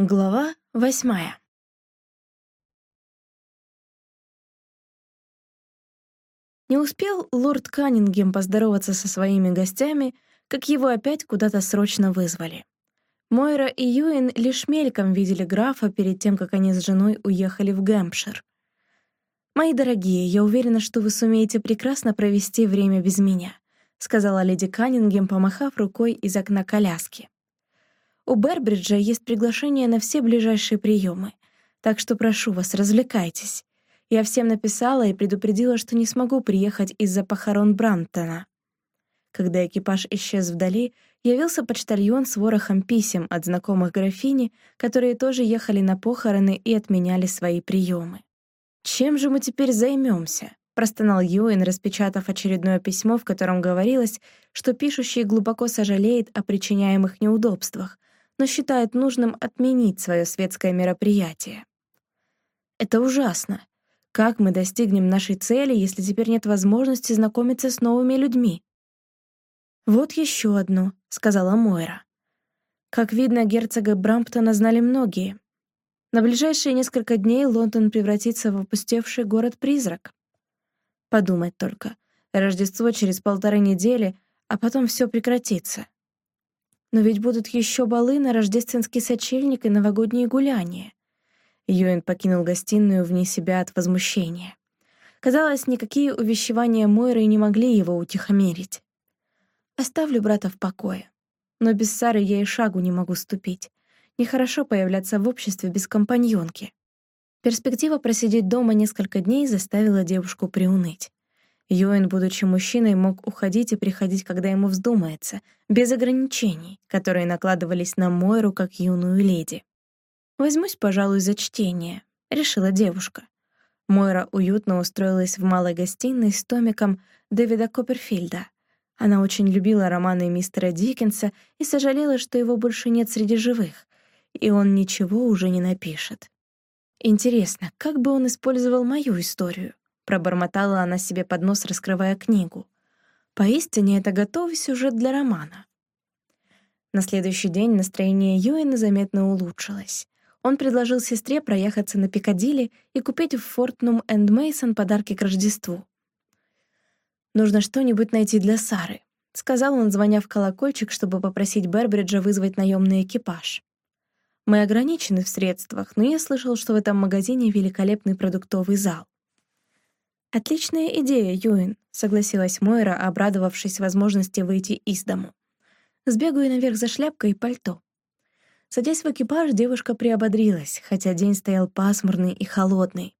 Глава восьмая. Не успел лорд Каннингем поздороваться со своими гостями, как его опять куда-то срочно вызвали. Мойра и Юин лишь мельком видели графа перед тем, как они с женой уехали в Гэмпшир. «Мои дорогие, я уверена, что вы сумеете прекрасно провести время без меня», сказала леди Каннингем, помахав рукой из окна коляски. У Бербриджа есть приглашение на все ближайшие приемы, так что прошу вас, развлекайтесь. Я всем написала и предупредила, что не смогу приехать из-за похорон Брамптона. Когда экипаж исчез вдали, явился почтальон с ворохом писем от знакомых графини, которые тоже ехали на похороны и отменяли свои приемы. «Чем же мы теперь займемся? простонал Юин, распечатав очередное письмо, в котором говорилось, что пишущий глубоко сожалеет о причиняемых неудобствах, но считает нужным отменить свое светское мероприятие. Это ужасно. Как мы достигнем нашей цели, если теперь нет возможности знакомиться с новыми людьми? «Вот еще одно», — сказала Мойра. Как видно, герцога Брамптона знали многие. На ближайшие несколько дней Лондон превратится в опустевший город-призрак. Подумать только. Рождество через полторы недели, а потом все прекратится. Но ведь будут еще балы на рождественский сочельник и новогодние гуляния. Юэн покинул гостиную вне себя от возмущения. Казалось, никакие увещевания Мойры не могли его утихомирить. «Оставлю брата в покое. Но без Сары я и шагу не могу ступить. Нехорошо появляться в обществе без компаньонки». Перспектива просидеть дома несколько дней заставила девушку приуныть. Юэн, будучи мужчиной, мог уходить и приходить, когда ему вздумается, без ограничений, которые накладывались на Мойру как юную леди. «Возьмусь, пожалуй, за чтение», — решила девушка. Мойра уютно устроилась в малой гостиной с томиком Дэвида Копперфильда. Она очень любила романы мистера Диккенса и сожалела, что его больше нет среди живых, и он ничего уже не напишет. Интересно, как бы он использовал мою историю? Пробормотала она себе под нос, раскрывая книгу. Поистине это готовый сюжет для романа. На следующий день настроение Юэна заметно улучшилось. Он предложил сестре проехаться на Пикадилли и купить в Фортнум энд Мейсон подарки к Рождеству. «Нужно что-нибудь найти для Сары», — сказал он, звоня в колокольчик, чтобы попросить Бербриджа вызвать наемный экипаж. «Мы ограничены в средствах, но я слышал, что в этом магазине великолепный продуктовый зал. «Отличная идея, Юин», — согласилась Мойра, обрадовавшись возможности выйти из дому. «Сбегаю наверх за шляпкой и пальто». Садясь в экипаж, девушка приободрилась, хотя день стоял пасмурный и холодный.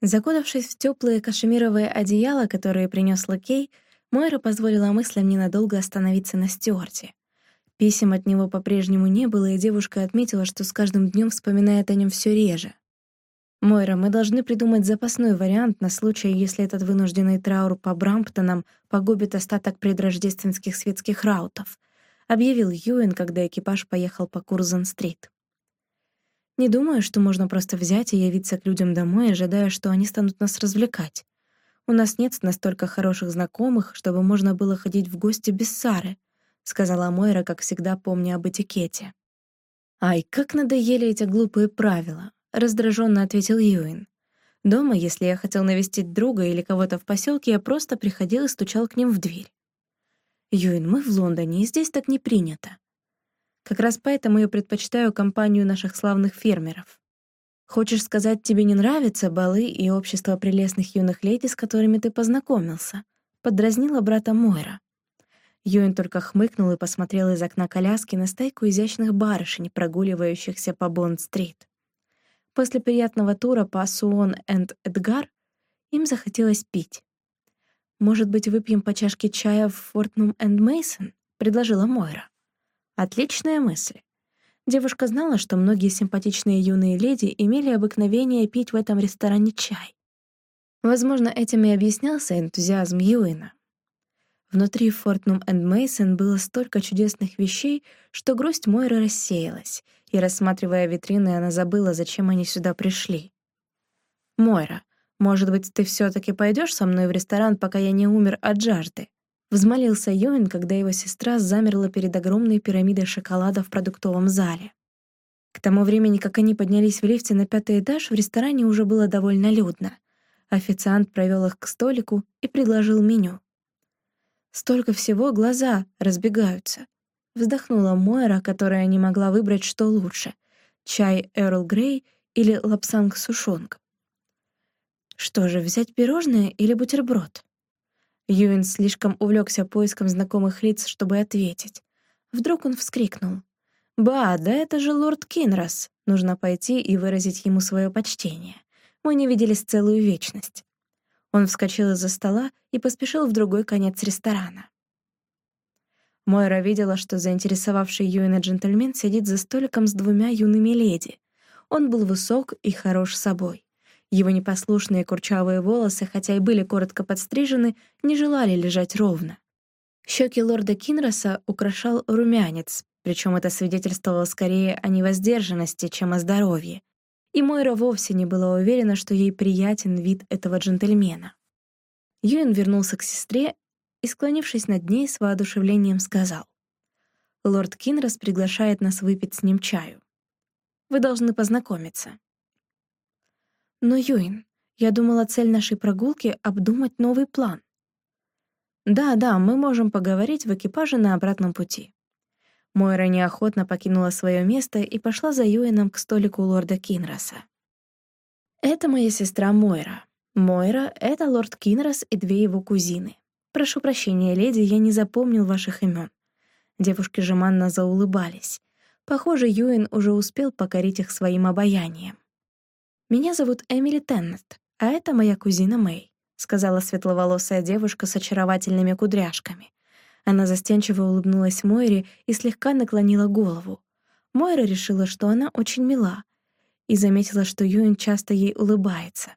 Закутавшись в теплые кашемировые одеяла, которые принес лакей, Мойра позволила мыслям ненадолго остановиться на Стюарте. Писем от него по-прежнему не было, и девушка отметила, что с каждым днем вспоминает о нем все реже. «Мойра, мы должны придумать запасной вариант на случай, если этот вынужденный траур по Брамптонам погубит остаток предрождественских светских раутов», объявил Юэн, когда экипаж поехал по Курзен-стрит. «Не думаю, что можно просто взять и явиться к людям домой, ожидая, что они станут нас развлекать. У нас нет настолько хороших знакомых, чтобы можно было ходить в гости без Сары», сказала Мойра, как всегда помня об этикете. «Ай, как надоели эти глупые правила. — раздраженно ответил Юин. «Дома, если я хотел навестить друга или кого-то в поселке, я просто приходил и стучал к ним в дверь». «Юин, мы в Лондоне, и здесь так не принято. Как раз поэтому я предпочитаю компанию наших славных фермеров. Хочешь сказать, тебе не нравятся балы и общество прелестных юных леди, с которыми ты познакомился?» — подразнила брата Мойра. Юин только хмыкнул и посмотрел из окна коляски на стайку изящных барышень, прогуливающихся по Бонд-стрит. После приятного тура по Суон энд Эдгар им захотелось пить. «Может быть, выпьем по чашке чая в Фортнум энд Мейсон?» — предложила Мойра. Отличная мысль. Девушка знала, что многие симпатичные юные леди имели обыкновение пить в этом ресторане чай. Возможно, этим и объяснялся энтузиазм Юина. Внутри Фортнум энд Мейсон было столько чудесных вещей, что грусть Мойры рассеялась, и, рассматривая витрины, она забыла, зачем они сюда пришли. «Мойра, может быть, ты все таки пойдешь со мной в ресторан, пока я не умер от жажды?» Взмолился Юин, когда его сестра замерла перед огромной пирамидой шоколада в продуктовом зале. К тому времени, как они поднялись в лифте на пятый этаж, в ресторане уже было довольно людно. Официант провел их к столику и предложил меню. Столько всего, глаза разбегаются. Вздохнула Мойра, которая не могла выбрать, что лучше — чай Эрл Грей или лапсанг сушонг. Что же, взять пирожное или бутерброд? Юин слишком увлекся поиском знакомых лиц, чтобы ответить. Вдруг он вскрикнул. «Ба, да это же лорд Кинрос! Нужно пойти и выразить ему свое почтение. Мы не виделись целую вечность». Он вскочил из-за стола и поспешил в другой конец ресторана. Мойра видела, что заинтересовавший Юина джентльмен сидит за столиком с двумя юными леди. Он был высок и хорош собой. Его непослушные курчавые волосы, хотя и были коротко подстрижены, не желали лежать ровно. Щеки лорда Кинроса украшал румянец, причем это свидетельствовало скорее о невоздержанности, чем о здоровье. И Мойра вовсе не была уверена, что ей приятен вид этого джентльмена. Юэн вернулся к сестре и, склонившись над ней, с воодушевлением сказал. «Лорд Кинрос приглашает нас выпить с ним чаю. Вы должны познакомиться». Но, Юин, я думала, цель нашей прогулки — обдумать новый план. Да-да, мы можем поговорить в экипаже на обратном пути. Мойра неохотно покинула свое место и пошла за Юином к столику лорда Кинроса. «Это моя сестра Мойра. Мойра — это лорд Кинрос и две его кузины. Прошу прощения, леди, я не запомнил ваших имен». Девушки жеманно заулыбались. Похоже, Юин уже успел покорить их своим обаянием. «Меня зовут Эмили Теннет, а это моя кузина Мэй», — сказала светловолосая девушка с очаровательными кудряшками. Она застенчиво улыбнулась Мойре и слегка наклонила голову. Мойра решила, что она очень мила, и заметила, что Юин часто ей улыбается.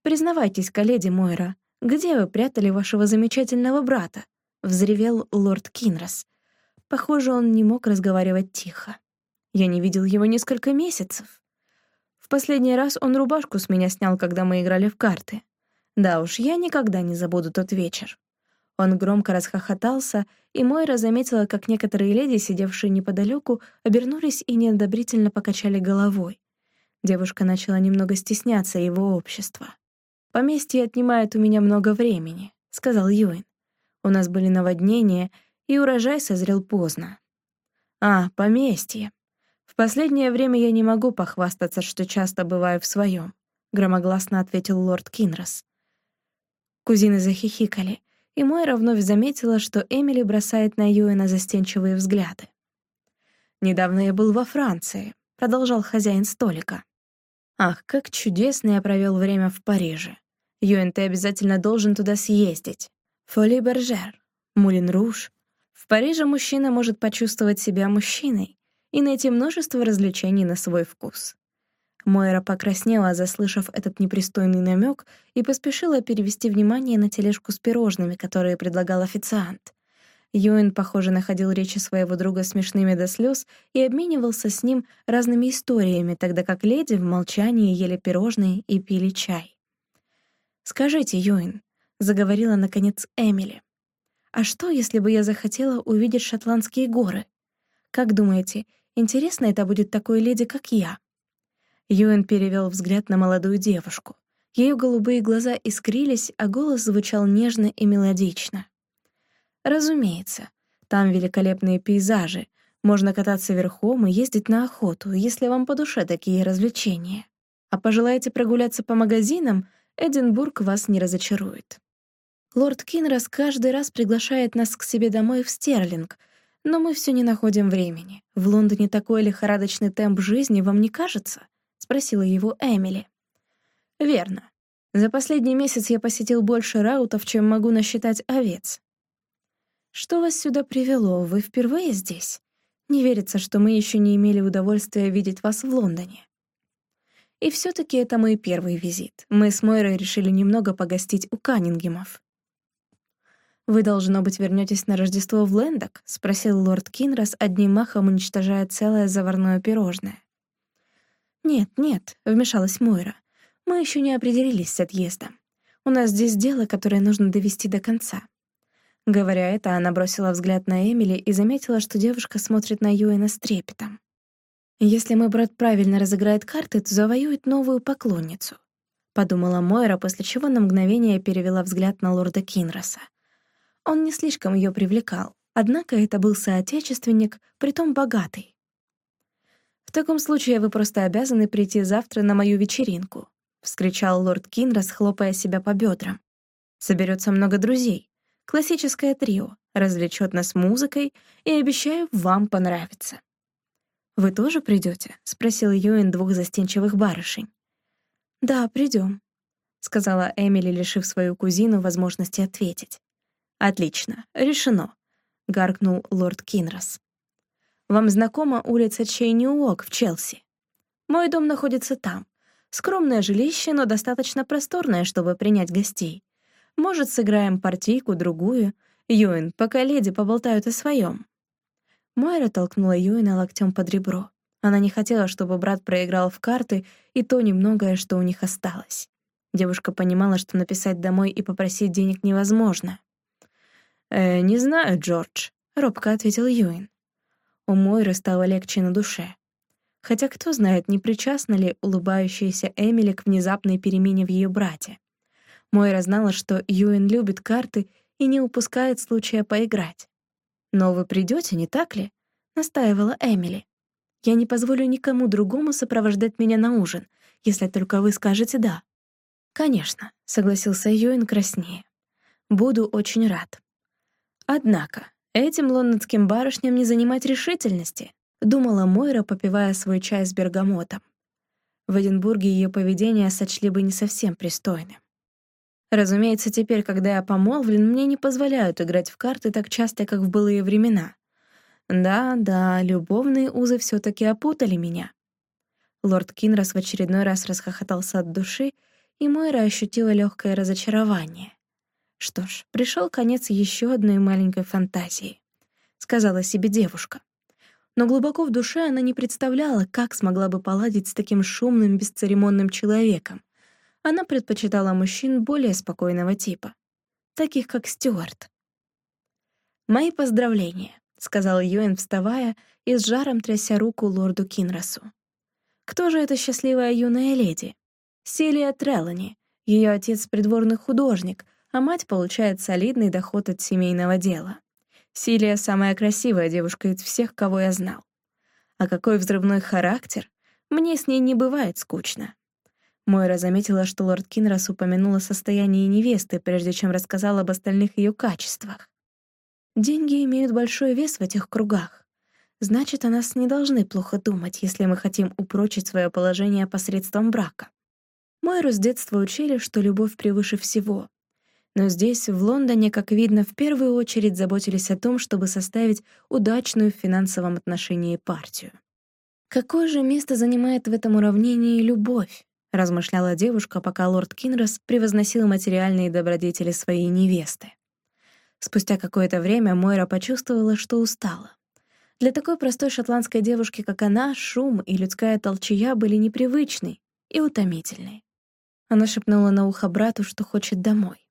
«Признавайтесь-ка, леди Мойра, где вы прятали вашего замечательного брата?» — взревел лорд Кинрос. Похоже, он не мог разговаривать тихо. «Я не видел его несколько месяцев». В последний раз он рубашку с меня снял, когда мы играли в карты. Да уж, я никогда не забуду тот вечер. Он громко расхохотался, и Мойра заметила, как некоторые леди, сидевшие неподалеку, обернулись и неодобрительно покачали головой. Девушка начала немного стесняться его общества. «Поместье отнимает у меня много времени», — сказал Юин. «У нас были наводнения, и урожай созрел поздно». «А, поместье. «В последнее время я не могу похвастаться, что часто бываю в своем», — громогласно ответил лорд Кинрос. Кузины захихикали, и Мойра вновь заметила, что Эмили бросает на Юэна застенчивые взгляды. «Недавно я был во Франции», — продолжал хозяин столика. «Ах, как чудесно я провел время в Париже. Юэн, ты обязательно должен туда съездить. Фоли Бержер, Мулин Руж. В Париже мужчина может почувствовать себя мужчиной, и найти множество развлечений на свой вкус. Мойра покраснела, заслышав этот непристойный намек, и поспешила перевести внимание на тележку с пирожными, которые предлагал официант. Юэн, похоже, находил речи своего друга смешными до слез и обменивался с ним разными историями, тогда как леди в молчании ели пирожные и пили чай. «Скажите, Юэн», — заговорила, наконец, Эмили, «а что, если бы я захотела увидеть шотландские горы? Как думаете, Интересно это будет такой леди, как я». Юэн перевел взгляд на молодую девушку. Ее голубые глаза искрились, а голос звучал нежно и мелодично. «Разумеется, там великолепные пейзажи. Можно кататься верхом и ездить на охоту, если вам по душе такие развлечения. А пожелаете прогуляться по магазинам, Эдинбург вас не разочарует. Лорд Кинрос каждый раз приглашает нас к себе домой в Стерлинг, но мы все не находим времени. В Лондоне такой лихорадочный темп жизни, вам не кажется? Спросила его Эмили. Верно. За последний месяц я посетил больше раутов, чем могу насчитать овец. Что вас сюда привело? Вы впервые здесь? Не верится, что мы еще не имели удовольствия видеть вас в Лондоне. И все таки это мой первый визит. Мы с Мойрой решили немного погостить у Каннингемов. «Вы, должно быть, вернетесь на Рождество в Лэндок?» — спросил лорд Кинрос, одним махом уничтожая целое заварное пирожное. «Нет, нет», — вмешалась Мойра. «Мы еще не определились с отъездом. У нас здесь дело, которое нужно довести до конца». Говоря это, она бросила взгляд на Эмили и заметила, что девушка смотрит на Юэна с трепетом. Если мой брат правильно разыграет карты, то завоюет новую поклонницу. Подумала Мойра, после чего на мгновение перевела взгляд на лорда Кинроса. Он не слишком ее привлекал, однако это был соотечественник, притом богатый. «В таком случае вы просто обязаны прийти завтра на мою вечеринку», — вскричал лорд Кинрос, хлопая себя по бедрам. «Соберется много друзей. Классическое трио, развлечет нас музыкой и, обещаю, вам понравится». «Вы тоже придете? спросил Юэн двух застенчивых барышень. «Да, придем, сказала Эмили, лишив свою кузину возможности ответить. «Отлично, решено», — гаркнул лорд Кинрос. «Вам знакома улица Чейни-Уок в Челси? Мой дом находится там. Скромное жилище, но достаточно просторное, чтобы принять гостей. Может, сыграем партийку-другую? Юэн, пока леди поболтают о своем. Майра толкнула Юина локтем под ребро. Она не хотела, чтобы брат проиграл в карты и то немногое, что у них осталось. Девушка понимала, что написать домой и попросить денег невозможно. «Э, «Не знаю, Джордж», — робко ответил Юин. У Мойры стало легче на душе. Хотя кто знает, не причастна ли улыбающаяся Эмили к внезапной перемене в ее брате. Мойра знала, что Юин любит карты и не упускает случая поиграть. «Но вы придете, не так ли?» — настаивала Эмили. «Я не позволю никому другому сопровождать меня на ужин, если только вы скажете «да». «Конечно», — согласился Юин краснее. «Буду очень рад». Однако, этим лондонским барышням не занимать решительности, думала Мойра, попивая свой чай с бергамотом. В Эдинбурге ее поведение сочли бы не совсем пристойным. Разумеется, теперь, когда я помолвлен, мне не позволяют играть в карты так часто, как в былые времена. Да-да, любовные узы все таки опутали меня. Лорд Кинрос в очередной раз расхохотался от души, и Мойра ощутила легкое разочарование. Что ж, пришел конец еще одной маленькой фантазии, сказала себе девушка. Но глубоко в душе она не представляла, как смогла бы поладить с таким шумным, бесцеремонным человеком, она предпочитала мужчин более спокойного типа, таких как Стюарт. «Мои поздравления», — сказал Юэн, вставая и с жаром тряся руку лорду Кинросу. «Кто же эта счастливая юная леди?» «Селия Треллани. Ее отец — придворный художник, а мать получает солидный доход от семейного дела. Силия — самая красивая девушка из всех, кого я знал. А какой взрывной характер! Мне с ней не бывает скучно. Мойра заметила, что лорд Кинрос упомянул о состоянии невесты, прежде чем рассказал об остальных ее качествах. Деньги имеют большой вес в этих кругах. Значит, о нас не должны плохо думать, если мы хотим упрочить свое положение посредством брака. Мойру с детства учили, что любовь превыше всего. Но здесь, в Лондоне, как видно, в первую очередь заботились о том, чтобы составить удачную в финансовом отношении партию. Какое же место занимает в этом уравнении любовь? — размышляла девушка, пока лорд Кинрос превозносил материальные добродетели своей невесты. Спустя какое-то время Мойра почувствовала, что устала. Для такой простой шотландской девушки, как она, шум и людская толчая были непривычны и утомительны. Она шепнула на ухо брату, что хочет домой.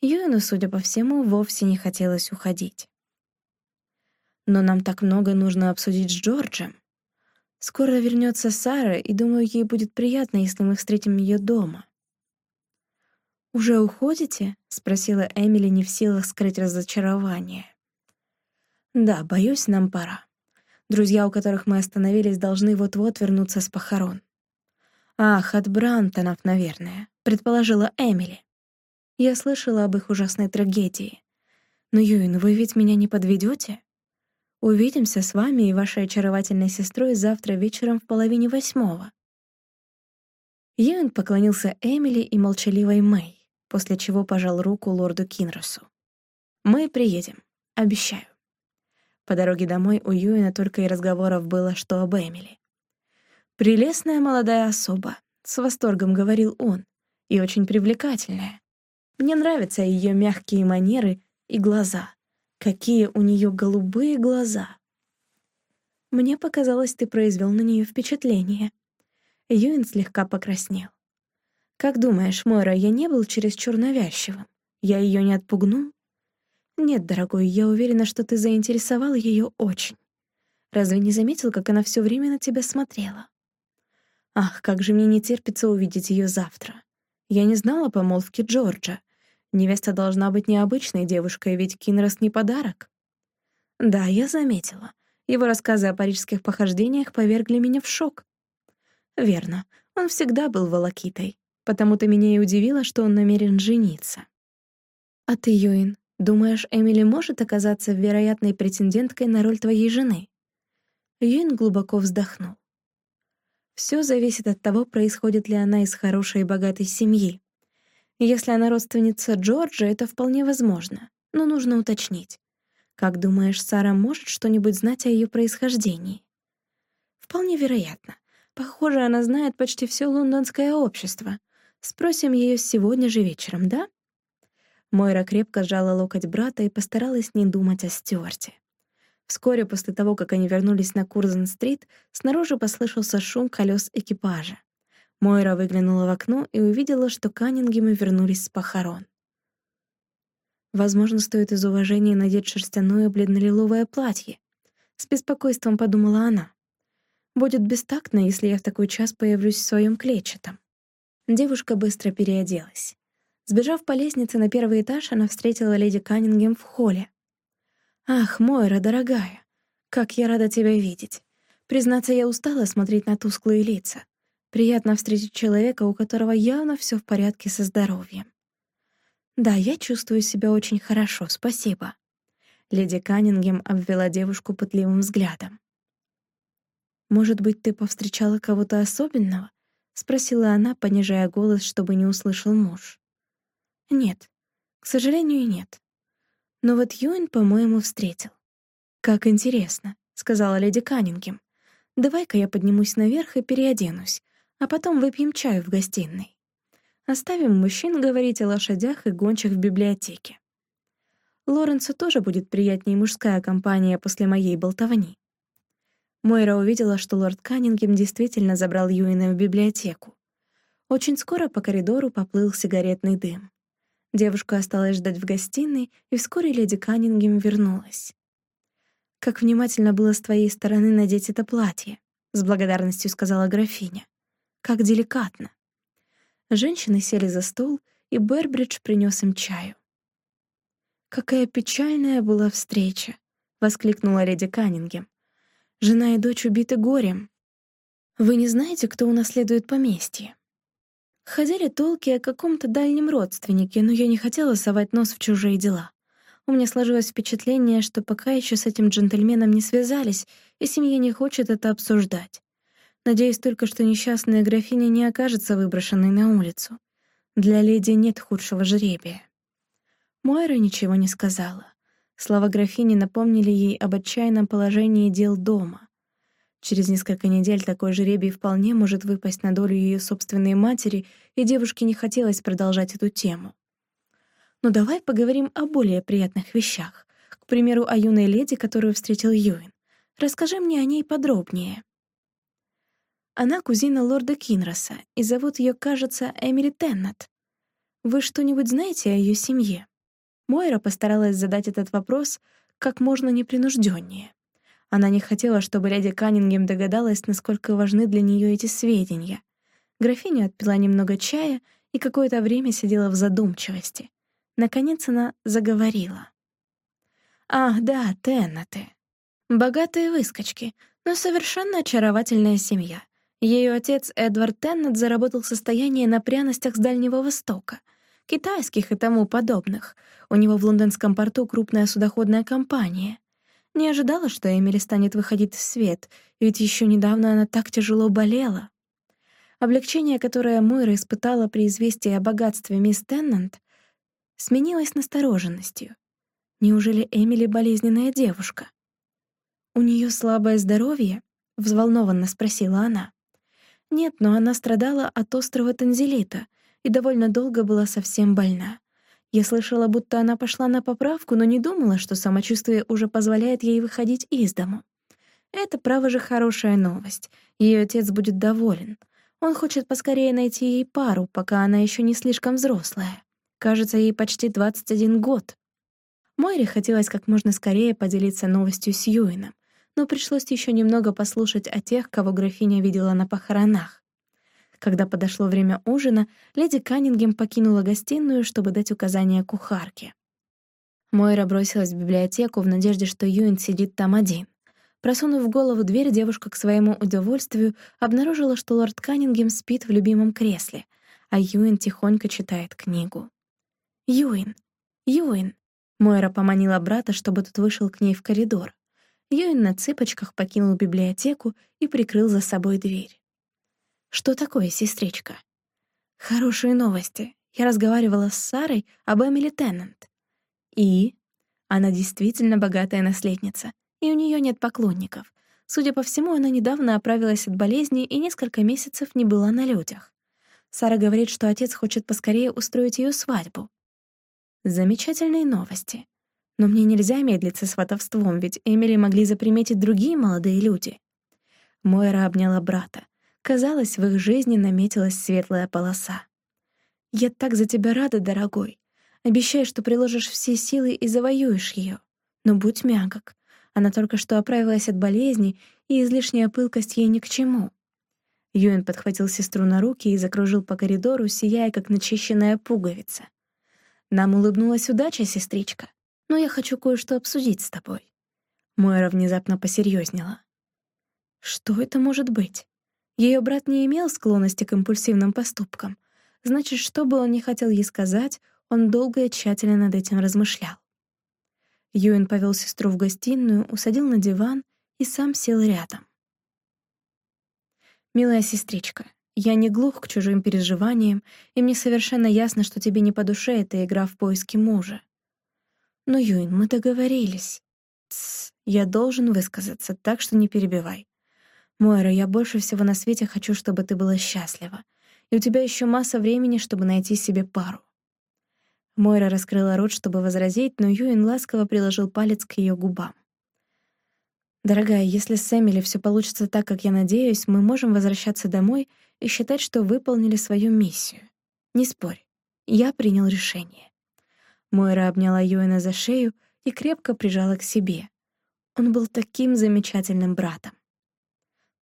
Юэну, судя по всему, вовсе не хотелось уходить. «Но нам так много нужно обсудить с Джорджем», Скоро вернется Сара, и думаю, ей будет приятно, если мы встретим ее дома. «Уже уходите?» — спросила Эмили, не в силах скрыть разочарование. «Да, боюсь, нам пора. Друзья, у которых мы остановились, должны вот-вот вернуться с похорон». «Ах, от Брантонов, наверное», — предположила Эмили. «Я слышала об их ужасной трагедии. Но, Юин, вы ведь меня не подведете? Увидимся с вами и вашей очаровательной сестрой завтра вечером в половине восьмого». Юэн поклонился Эмили и молчаливой Мэй, после чего пожал руку лорду Кинросу. «Мы приедем, обещаю». По дороге домой у Юэна только и разговоров было, что об Эмили. «Прелестная молодая особа», — с восторгом говорил он, — «и очень привлекательная. Мне нравятся ее мягкие манеры и глаза. Какие у нее голубые глаза! Мне показалось, ты произвел на нее впечатление. Юин слегка покраснел. Как думаешь, Мойра, я не был чересчур навязчивым? Я ее не отпугнул? Нет, дорогой, я уверена, что ты заинтересовал ее очень. Разве не заметил, как она все время на тебя смотрела? Ах, как же мне не терпится увидеть ее завтра. Я не знала помолвки Джорджа. Невеста должна быть необычной девушкой, ведь Кинрос не подарок. Да, я заметила. Его рассказы о парижских похождениях повергли меня в шок. Верно, он всегда был волокитой. Потому-то меня и удивило, что он намерен жениться. А ты, Юин, думаешь, Эмили может оказаться вероятной претенденткой на роль твоей жены? Юин глубоко вздохнул. Все зависит от того, происходит ли она из хорошей и богатой семьи. Если она родственница Джорджа, это вполне возможно, но нужно уточнить. Как думаешь, Сара может что-нибудь знать о ее происхождении? Вполне вероятно. Похоже, она знает почти все лондонское общество. Спросим ее сегодня же вечером, да? Мойра крепко сжала локоть брата и постаралась не думать о Стюарте. Вскоре после того, как они вернулись на Курзен-стрит, снаружи послышался шум колес экипажа. Мойра выглянула в окно и увидела, что Каннингемы вернулись с похорон. Возможно, стоит из уважения надеть шерстяное бледно-лиловое платье. С беспокойством подумала она. Будет бестактно, если я в такой час появлюсь в своем клетчатом. Девушка быстро переоделась. Сбежав по лестнице на первый этаж, она встретила леди Каннингем в холле. «Ах, Мойра, дорогая, как я рада тебя видеть. Признаться, я устала смотреть на тусклые лица. Приятно встретить человека, у которого явно все в порядке со здоровьем. Да, я чувствую себя очень хорошо, спасибо. Леди Каннингем обвела девушку пытливым взглядом. «Может быть, ты повстречала кого-то особенного?» — спросила она, понижая голос, чтобы не услышал муж. «Нет, к сожалению, нет. Но вот Юин, по-моему, встретил». «Как интересно», — сказала леди Каннингем. «Давай-ка я поднимусь наверх и переоденусь а потом выпьем чаю в гостиной. Оставим мужчин говорить о лошадях и гончих в библиотеке. Лоренсу тоже будет приятнее мужская компания после моей болтовни. Мойра увидела, что лорд Каннингем действительно забрал Юина в библиотеку. Очень скоро по коридору поплыл сигаретный дым. Девушка осталась ждать в гостиной, и вскоре леди Каннингем вернулась. «Как внимательно было с твоей стороны надеть это платье», — с благодарностью сказала графиня. Как деликатно. Женщины сели за стол, и Бербридж принес им чаю. «Какая печальная была встреча!» — воскликнула леди Каннингем. «Жена и дочь убиты горем. Вы не знаете, кто унаследует поместье?» Ходили толки о каком-то дальнем родственнике, но я не хотела совать нос в чужие дела. У меня сложилось впечатление, что пока еще с этим джентльменом не связались, и семья не хочет это обсуждать. Надеюсь только, что несчастная графиня не окажется выброшенной на улицу. Для леди нет худшего жребия. Мойра ничего не сказала. Слова графини напомнили ей об отчаянном положении дел дома. Через несколько недель такой жребий вполне может выпасть на долю ее собственной матери, и девушке не хотелось продолжать эту тему. Но давай поговорим о более приятных вещах. К примеру, о юной леди, которую встретил Юин. Расскажи мне о ней подробнее. Она кузина лорда Кинроса, и зовут ее, кажется, Эмили Теннет. Вы что-нибудь знаете о ее семье? Мойра постаралась задать этот вопрос как можно непринужденнее. Она не хотела, чтобы леди Каннингем догадалась, насколько важны для нее эти сведения. Графиня отпила немного чая и какое-то время сидела в задумчивости. Наконец она заговорила. «Ах, да, Теннеты. Богатые выскочки, но совершенно очаровательная семья. Ее отец Эдвард Теннет заработал состояние на пряностях с Дальнего Востока, китайских и тому подобных. У него в лондонском порту крупная судоходная компания. Не ожидала, что Эмили станет выходить в свет, ведь еще недавно она так тяжело болела. Облегчение, которое Мойра испытала при известии о богатстве мисс Теннант, сменилось настороженностью. Неужели Эмили болезненная девушка? «У нее слабое здоровье?» — взволнованно спросила она. Нет, но она страдала от острого танзелита и довольно долго была совсем больна. Я слышала, будто она пошла на поправку, но не думала, что самочувствие уже позволяет ей выходить из дому. Это, право же, хорошая новость. Ее отец будет доволен. Он хочет поскорее найти ей пару, пока она еще не слишком взрослая. Кажется, ей почти 21 год. Мойре хотелось как можно скорее поделиться новостью с Юином, но пришлось еще немного послушать о тех, кого графиня видела на похоронах. Когда подошло время ужина, леди Каннингем покинула гостиную, чтобы дать указания кухарке. Мойра бросилась в библиотеку в надежде, что Юин сидит там один. Просунув в голову дверь, девушка к своему удовольствию обнаружила, что лорд Каннингем спит в любимом кресле, а Юин тихонько читает книгу. «Юин! Юин!» Мойра поманила брата, чтобы тот вышел к ней в коридор. Юин на цыпочках покинул библиотеку и прикрыл за собой дверь. «Что такое, сестричка?» «Хорошие новости. Я разговаривала с Сарой об Эмили Теннант. И? Она действительно богатая наследница, и у нее нет поклонников. Судя по всему, она недавно оправилась от болезни и несколько месяцев не была на людях. Сара говорит, что отец хочет поскорее устроить ее свадьбу. Замечательные новости. Но мне нельзя медлить со сватовством, ведь Эмили могли заприметить другие молодые люди. Мойра обняла брата. Казалось, в их жизни наметилась светлая полоса. «Я так за тебя рада, дорогой. Обещай, что приложишь все силы и завоюешь ее. Но будь мягок. Она только что оправилась от болезни, и излишняя пылкость ей ни к чему». Юэн подхватил сестру на руки и закружил по коридору, сияя, как начищенная пуговица. «Нам улыбнулась удача, сестричка, но я хочу кое-что обсудить с тобой». Мойра внезапно посерьезнела. «Что это может быть?» Ее брат не имел склонности к импульсивным поступкам. Значит, что бы он ни хотел ей сказать, он долго и тщательно над этим размышлял. Юин повел сестру в гостиную, усадил на диван и сам сел рядом. «Милая сестричка, я не глух к чужим переживаниям, и мне совершенно ясно, что тебе не по душе эта игра в поиске мужа. Но, Юин, мы договорились. Тсс, я должен высказаться, так что не перебивай. Мойра, я больше всего на свете хочу, чтобы ты была счастлива, и у тебя еще масса времени, чтобы найти себе пару. Мойра раскрыла рот, чтобы возразить, но Юин ласково приложил палец к ее губам. «Дорогая, если с Эмили все получится так, как я надеюсь, мы можем возвращаться домой и считать, что выполнили свою миссию. Не спорь. Я принял решение». Мойра обняла Юина за шею и крепко прижала к себе. Он был таким замечательным братом.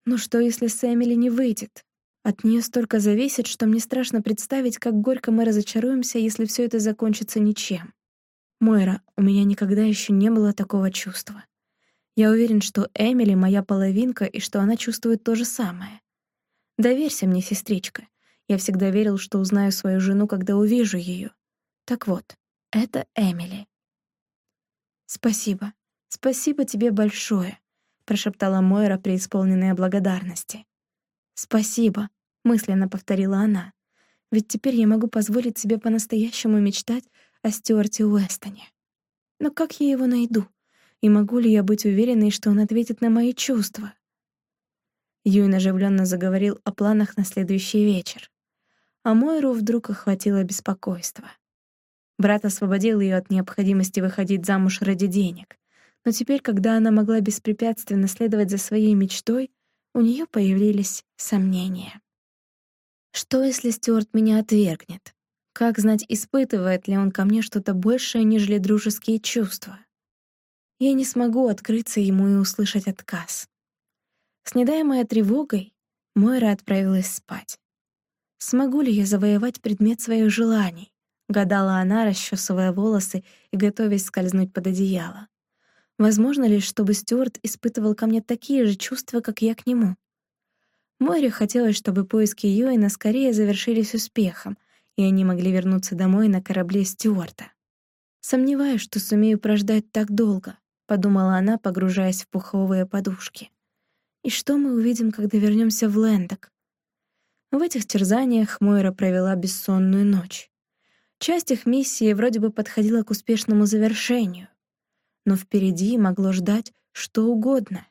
«Ну что, если с Эмили не выйдет?» От нее столько зависит, что мне страшно представить, как горько мы разочаруемся, если все это закончится ничем. Мойра, у меня никогда еще не было такого чувства. Я уверен, что Эмили — моя половинка, и что она чувствует то же самое. Доверься мне, сестричка. Я всегда верил, что узнаю свою жену, когда увижу ее. Так вот, это Эмили. «Спасибо. Спасибо тебе большое», — прошептала Мойра, преисполненная благодарности. «Спасибо», — мысленно повторила она. «Ведь теперь я могу позволить себе по-настоящему мечтать о Стюарте Уэстоне. Но как я его найду? И могу ли я быть уверенной, что он ответит на мои чувства?» Юин оживленно заговорил о планах на следующий вечер. А Мойру вдруг охватило беспокойство. Брат освободил ее от необходимости выходить замуж ради денег. Но теперь, когда она могла беспрепятственно следовать за своей мечтой, у нее появились сомнения. Что, если Стюарт меня отвергнет? Как знать, испытывает ли он ко мне что-то большее, нежели дружеские чувства? Я не смогу открыться ему и услышать отказ. Снедаемая тревогой, Мойра отправилась спать. «Смогу ли я завоевать предмет своих желаний?» — гадала она, расчесывая волосы и готовясь скользнуть под одеяло. Возможно ли, чтобы Стюарт испытывал ко мне такие же чувства, как я к нему? Море хотелось, чтобы поиски Юэна скорее завершились успехом, и они могли вернуться домой на корабле Стюарта. «Сомневаюсь, что сумею прождать так долго», — подумала она, погружаясь в пуховые подушки. «И что мы увидим, когда вернемся в Лэндок?» В этих терзаниях Мойра провела бессонную ночь. Часть их миссии вроде бы подходила к успешному завершению но впереди могло ждать что угодно.